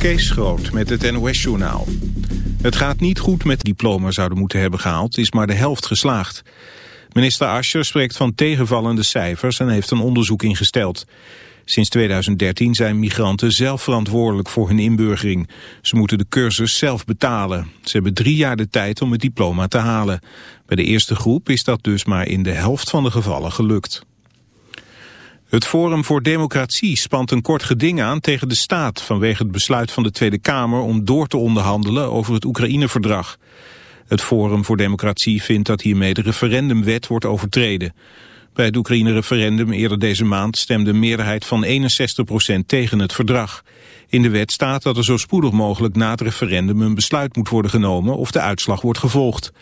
Kees Groot met het NOS-journaal. Het gaat niet goed met diploma zouden moeten hebben gehaald, is maar de helft geslaagd. Minister Ascher spreekt van tegenvallende cijfers en heeft een onderzoek ingesteld. Sinds 2013 zijn migranten zelf verantwoordelijk voor hun inburgering. Ze moeten de cursus zelf betalen. Ze hebben drie jaar de tijd om het diploma te halen. Bij de eerste groep is dat dus maar in de helft van de gevallen gelukt. Het Forum voor Democratie spant een kort geding aan tegen de staat... vanwege het besluit van de Tweede Kamer om door te onderhandelen over het Oekraïne-verdrag. Het Forum voor Democratie vindt dat hiermee de referendumwet wordt overtreden. Bij het Oekraïne-referendum eerder deze maand stemde een meerderheid van 61% tegen het verdrag. In de wet staat dat er zo spoedig mogelijk na het referendum een besluit moet worden genomen of de uitslag wordt gevolgd.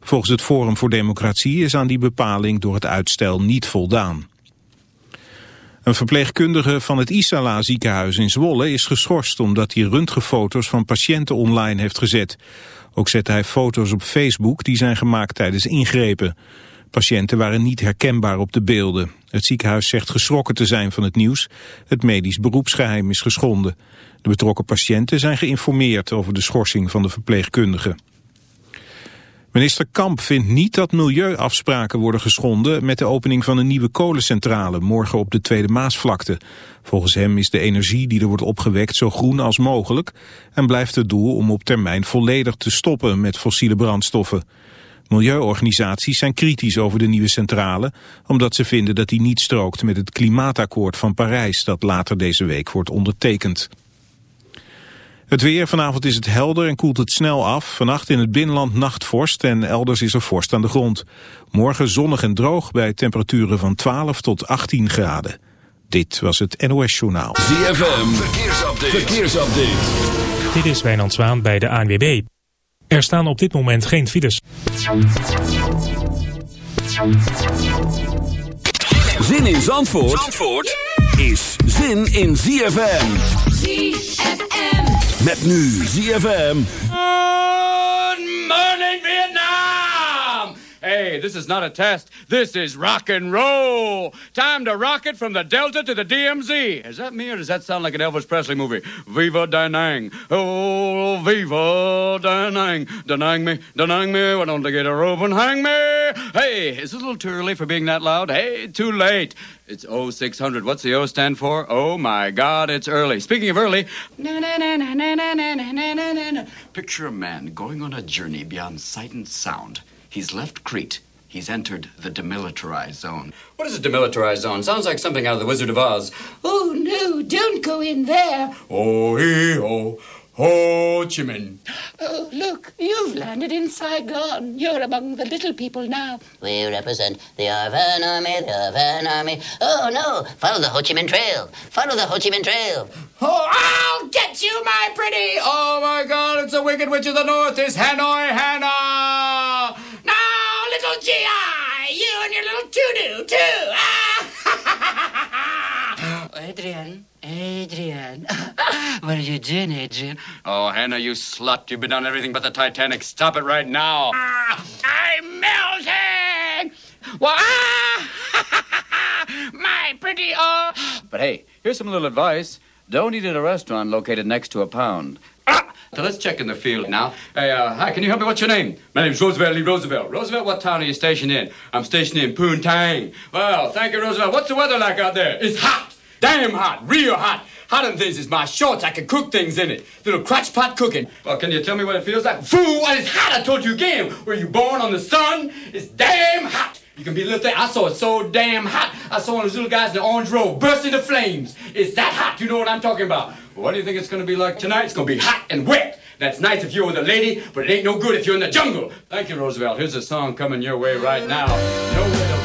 Volgens het Forum voor Democratie is aan die bepaling door het uitstel niet voldaan. Een verpleegkundige van het Isala ziekenhuis in Zwolle is geschorst omdat hij röntgenfoto's van patiënten online heeft gezet. Ook zette hij foto's op Facebook die zijn gemaakt tijdens ingrepen. Patiënten waren niet herkenbaar op de beelden. Het ziekenhuis zegt geschrokken te zijn van het nieuws. Het medisch beroepsgeheim is geschonden. De betrokken patiënten zijn geïnformeerd over de schorsing van de verpleegkundige. Minister Kamp vindt niet dat milieuafspraken worden geschonden met de opening van een nieuwe kolencentrale morgen op de Tweede Maasvlakte. Volgens hem is de energie die er wordt opgewekt zo groen als mogelijk en blijft het doel om op termijn volledig te stoppen met fossiele brandstoffen. Milieuorganisaties zijn kritisch over de nieuwe centrale, omdat ze vinden dat die niet strookt met het klimaatakkoord van Parijs dat later deze week wordt ondertekend. Het weer, vanavond is het helder en koelt het snel af. Vannacht in het binnenland nachtvorst en elders is er vorst aan de grond. Morgen zonnig en droog bij temperaturen van 12 tot 18 graden. Dit was het NOS Journaal. ZFM, verkeersupdate. verkeersupdate. Dit is Wijnand Zwaan bij de ANWB. Er staan op dit moment geen files. Zin in Zandvoort, Zandvoort is zin in ZFM. ZFM. Met nu ZFM. Hey, this is not a test. This is rock and roll. Time to rock it from the Delta to the DMZ. Is that me or does that sound like an Elvis Presley movie? Viva Danang. Oh, Viva Danang. Danang me, Danang me. Why don't they get a rope and hang me? Hey, is it a little too early for being that loud? Hey, too late. It's 0600. What's the O stand for? Oh my God, it's early. Speaking of early, picture a man going on a journey beyond sight and sound. He's left Crete. He's entered the demilitarized zone. What is a demilitarized zone? Sounds like something out of the Wizard of Oz. Oh, no, don't go in there. Oh, hee, oh, Ho Chi Minh. Oh, look, you've landed in Saigon. You're among the little people now. We represent the ARVN Army, the ARVN Army. Oh, no, follow the Ho Chi Minh Trail. Follow the Ho Chi Minh Trail. Oh, I'll get you, my pretty. Oh, my God, it's the Wicked Witch of the North. It's Hanoi Hannah. Now, little G.I., you and your little to-do, too. Ah! Adrian, Adrian. what are you doing, Adrian? Oh, Hannah, you slut. You've been on everything but the Titanic. Stop it right now. Ah, I'm melting. Well, ah, my pretty, oh. But hey, here's some little advice. Don't eat at a restaurant located next to a pound. Ah, so let's check in the field now. Hey, uh, hi, can you help me? What's your name? My name's Roosevelt Lee Roosevelt. Roosevelt, what town are you stationed in? I'm stationed in Poontang. Well, thank you, Roosevelt. What's the weather like out there? It's hot. Damn hot. Real hot. Hot and this is my shorts. I can cook things in it. Little crotch pot cooking. Well, can you tell me what it feels like? Fool, it's hot. I told you again. Were you born on the sun? It's damn hot. You can be a little thing. I saw it so damn hot. I saw one of those little guys in the orange robe burst into flames. It's that hot. You know what I'm talking about. What do you think it's going to be like tonight? It's going to be hot and wet. That's nice if you're with a lady, but it ain't no good if you're in the jungle. Thank you, Roosevelt. Here's a song coming your way right now. Nowhere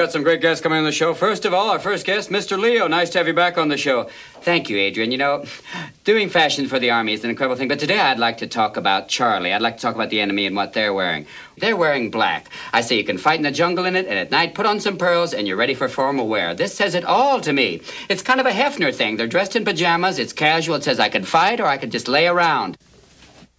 got some great guests coming on the show. First of all, our first guest, Mr. Leo. Nice to have you back on the show. Thank you, Adrian. You know, doing fashion for the Army is an incredible thing, but today I'd like to talk about Charlie. I'd like to talk about the enemy and what they're wearing. They're wearing black. I say you can fight in the jungle in it, and at night put on some pearls, and you're ready for formal wear. This says it all to me. It's kind of a Hefner thing. They're dressed in pajamas, it's casual, it says I can fight or I can just lay around.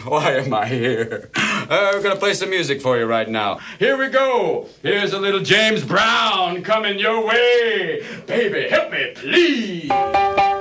Why am I here? Uh, we're gonna play some music for you right now. Here we go. Here's a little James Brown coming your way. Baby, help me, please.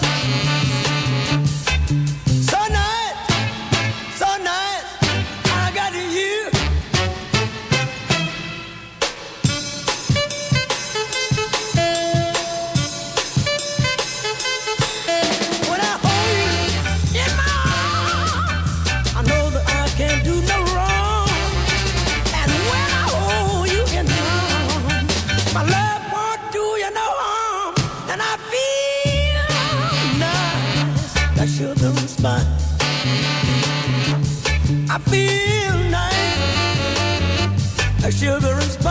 sugar and spice.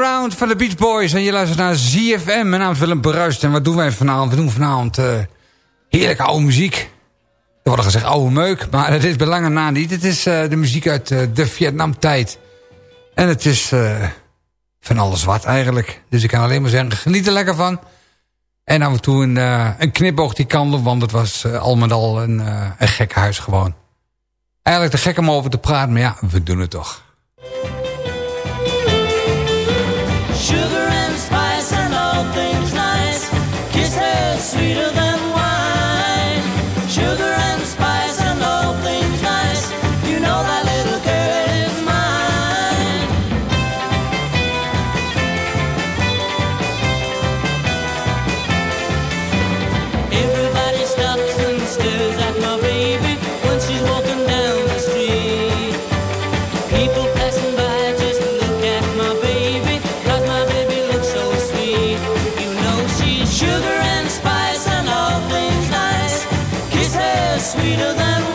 Round van de Beach Boys. En je luistert naar ZFM. Mijn naam is Willem Bruist. En wat doen wij vanavond? We doen vanavond eh, heerlijke oude muziek. Er wordt gezegd oude meuk. Maar het is belangen na niet. Het is eh, de muziek uit uh, de Vietnamtijd. En het is van alles wat eigenlijk. Dus ik kan alleen maar zeggen, geniet er lekker van. En af en toe een, een knipoog die kan doen. Want het was al met al een, een gek huis gewoon. Eigenlijk te gek om over te praten. Maar ja, we doen het toch. sweeter than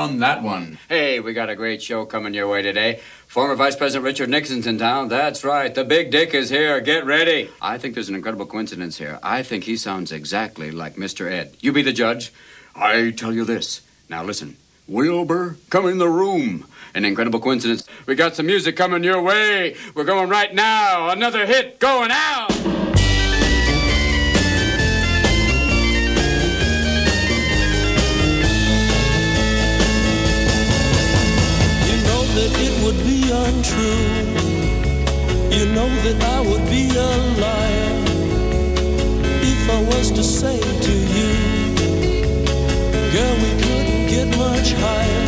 on that one. Hey, we got a great show coming your way today. Former Vice President Richard Nixon's in town. That's right. The big dick is here. Get ready. I think there's an incredible coincidence here. I think he sounds exactly like Mr. Ed. You be the judge. I tell you this. Now listen. Wilbur, come in the room. An incredible coincidence. We got some music coming your way. We're going right now. Another hit going out. true, you know that I would be a liar if I was to say to you, girl, we couldn't get much higher.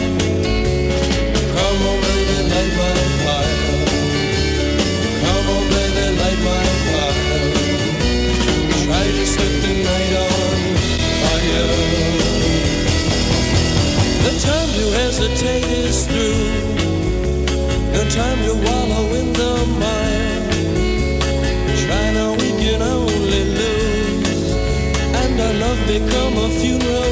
time to wallow in the mire. China, we can only lose, and our love become a funeral.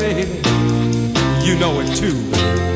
baby. You know it too.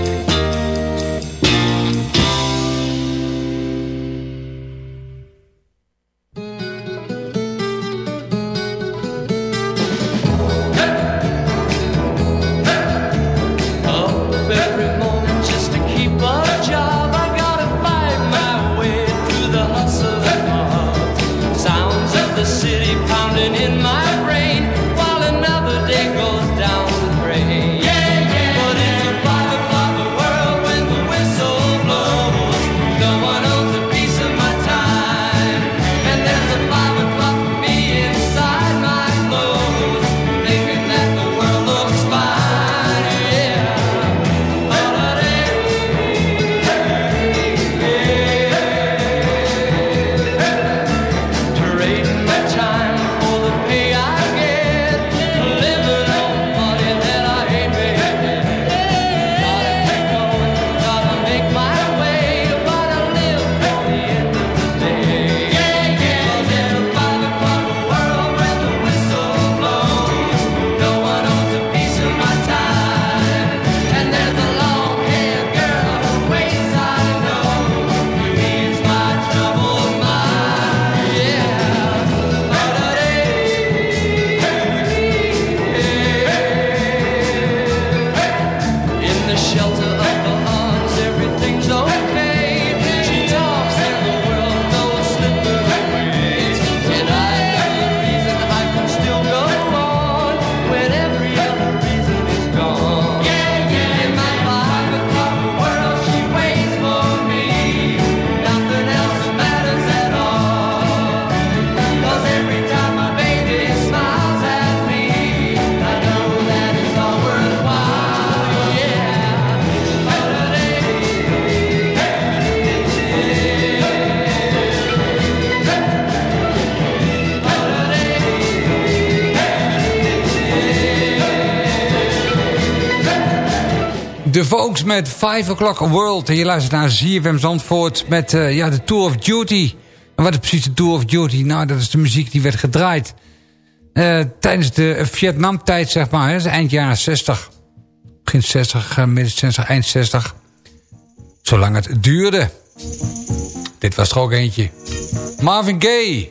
Monks met 5 O'Clock World. En je luistert naar ZFM Zandvoort met eh, ja, de Tour of Duty. En wat is precies de Tour of Duty? Nou, dat is de muziek die werd gedraaid. Eh, tijdens de Vietnamtijd, zeg maar. Hè, eind jaren 60. Begin 60, eh, midden 60, eind 60. Zolang het duurde. Dit was er ook eentje. Marvin Gaye.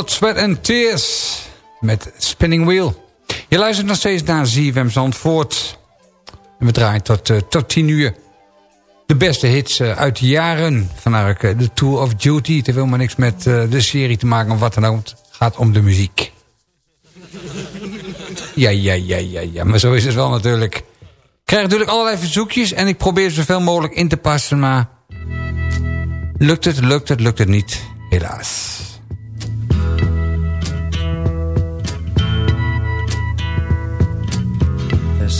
Blood, Sweat and Tears met Spinning Wheel. Je luistert nog steeds naar ZFM Zandvoort. En we draaien tot, eh, tot 10 uur. De beste hits eh, uit de jaren. Ook eh, de Tour of Duty. Het heeft helemaal niks met de serie te maken of wat dan ook. Het gaat om de muziek. Ja, ja, ja, ja, ja. Maar zo is het wel natuurlijk. Ik krijg natuurlijk allerlei verzoekjes. En ik probeer zoveel mogelijk in te passen. Maar lukt het, lukt het, lukt het niet. Helaas.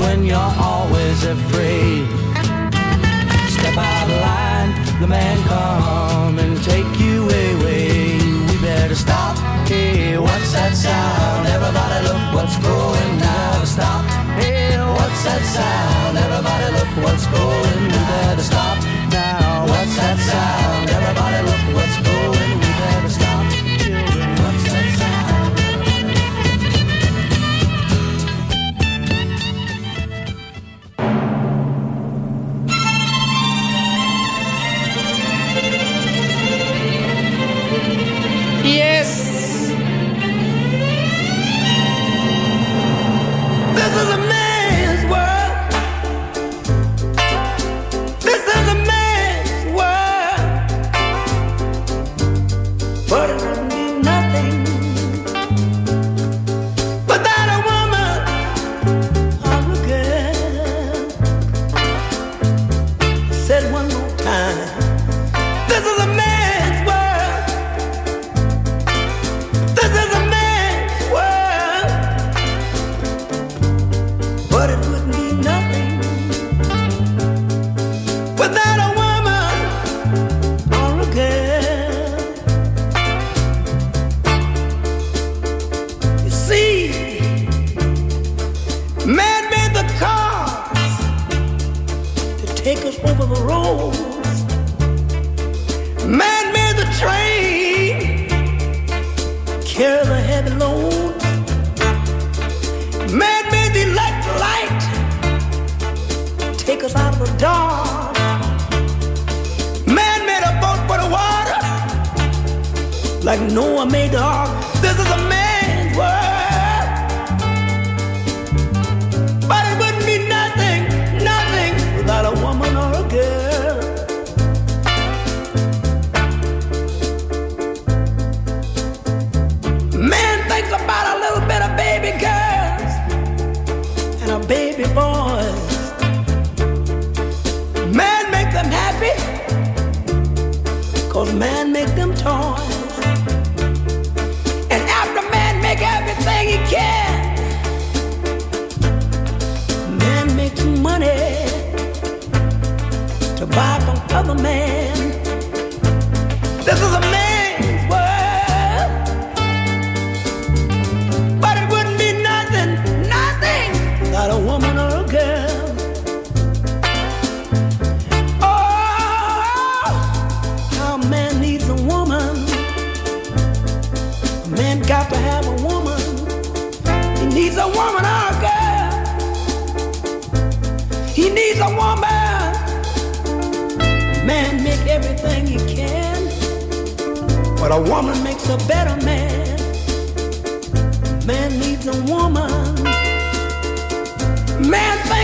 when you're always afraid. Step out of line, the man come and take you away. We better stop. Hey, what's that sound? Everybody look what's going now. Stop. Hey, what's that sound? Everybody look what's going now. We better stop now. What's that sound? Everybody look what's going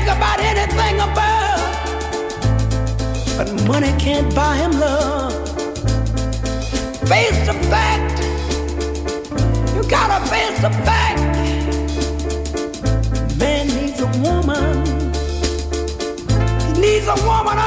think about anything above. But money can't buy him love. Face the fact. You gotta face the fact. Man needs a woman. He needs a woman.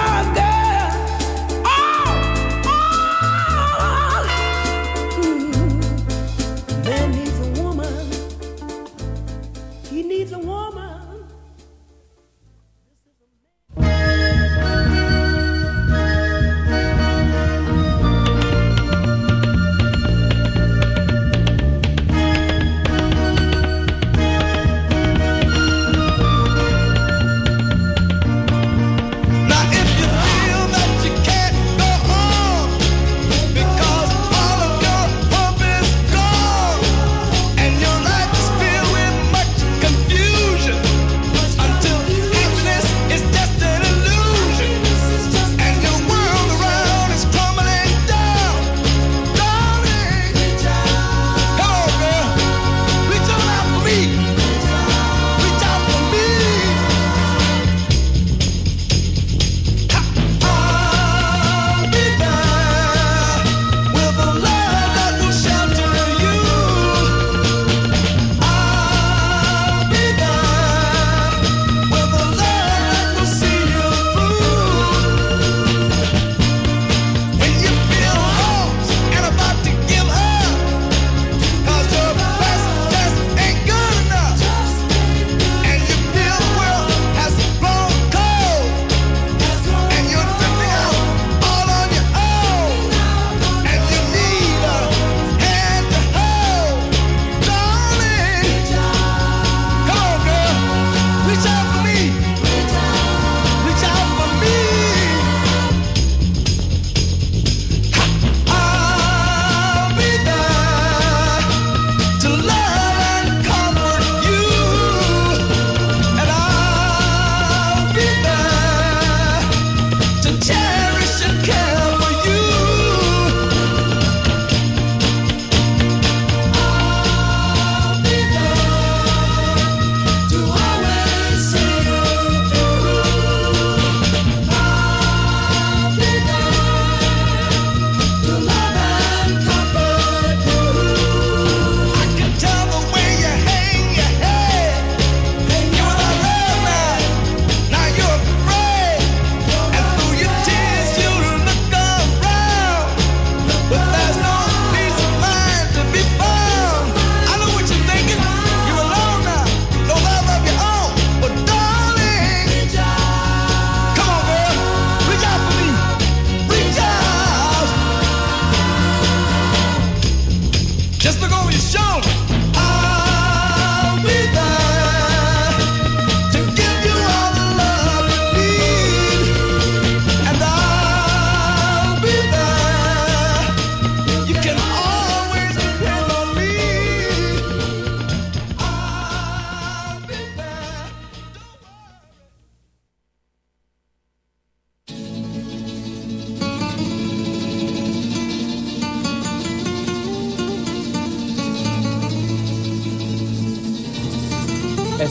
Esta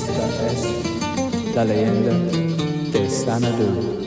es la leyenda de Sanadu.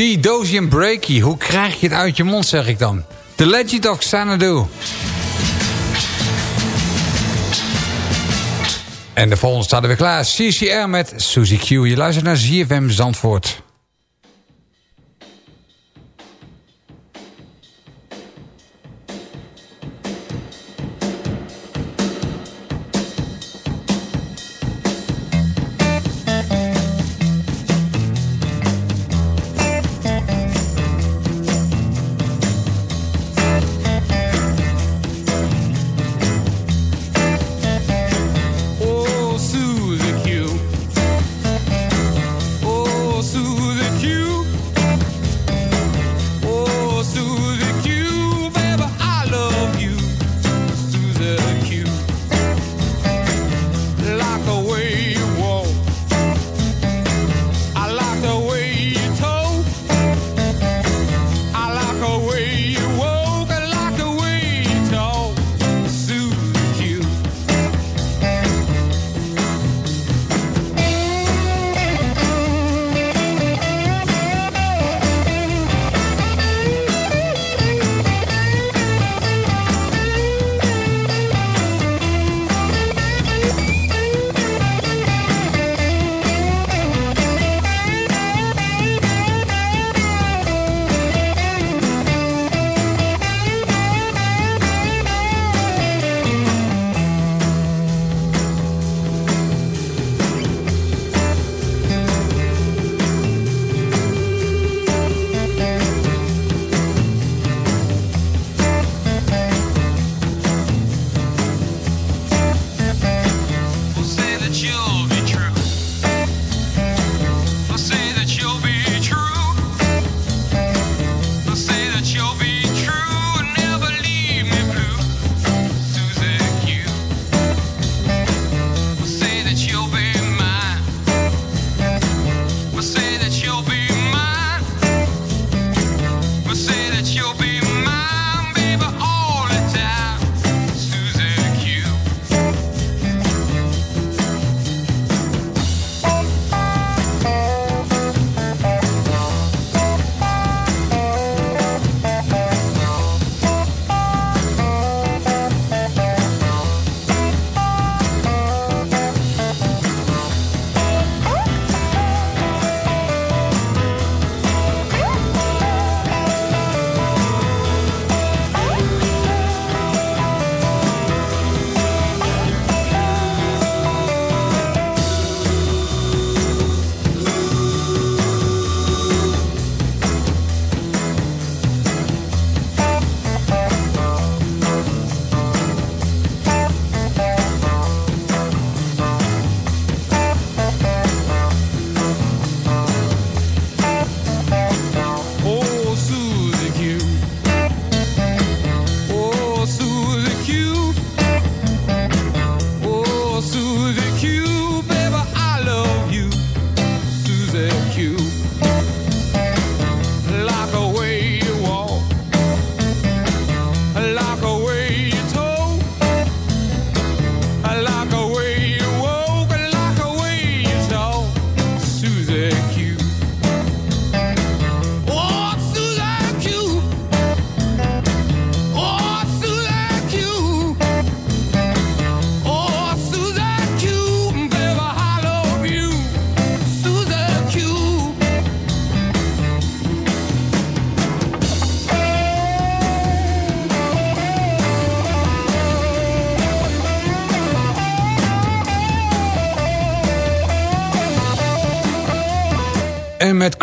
Die Dozy en Breaky. Hoe krijg je het uit je mond, zeg ik dan. The Legend of Xanadu. En de volgende staat er weer klaar. CCR met Suzy Q. Je luistert naar ZFM Zandvoort.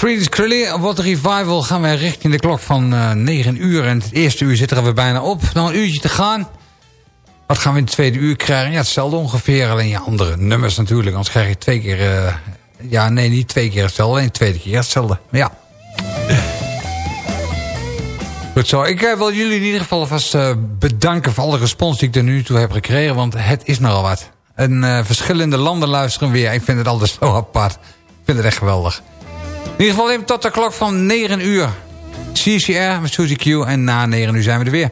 Creedence Clearly. Wat revival gaan wij richting de klok van eh 9 uur. En het eerste uur zitten we bijna op. Nog een uurtje te gaan. Wat gaan we in het tweede uur krijgen? Ja, hetzelfde ongeveer. Alleen ja, andere nummers natuurlijk. Anders krijg je twee keer... eh, ja, nee, niet twee keer hetzelfde. Alleen de tweede keer hetzelfde. Maar ja. Goed zo. Ik eh, wil jullie in ieder geval alvast eh, bedanken... voor alle respons die ik er nu toe heb gekregen. Want het is nogal wat. En verschillende landen luisteren weer. Ik vind het altijd zo apart. Ik vind het echt geweldig. In ieder geval even tot de klok van 9 uur. CCR met Suzy Q. En na 9 uur zijn we er weer.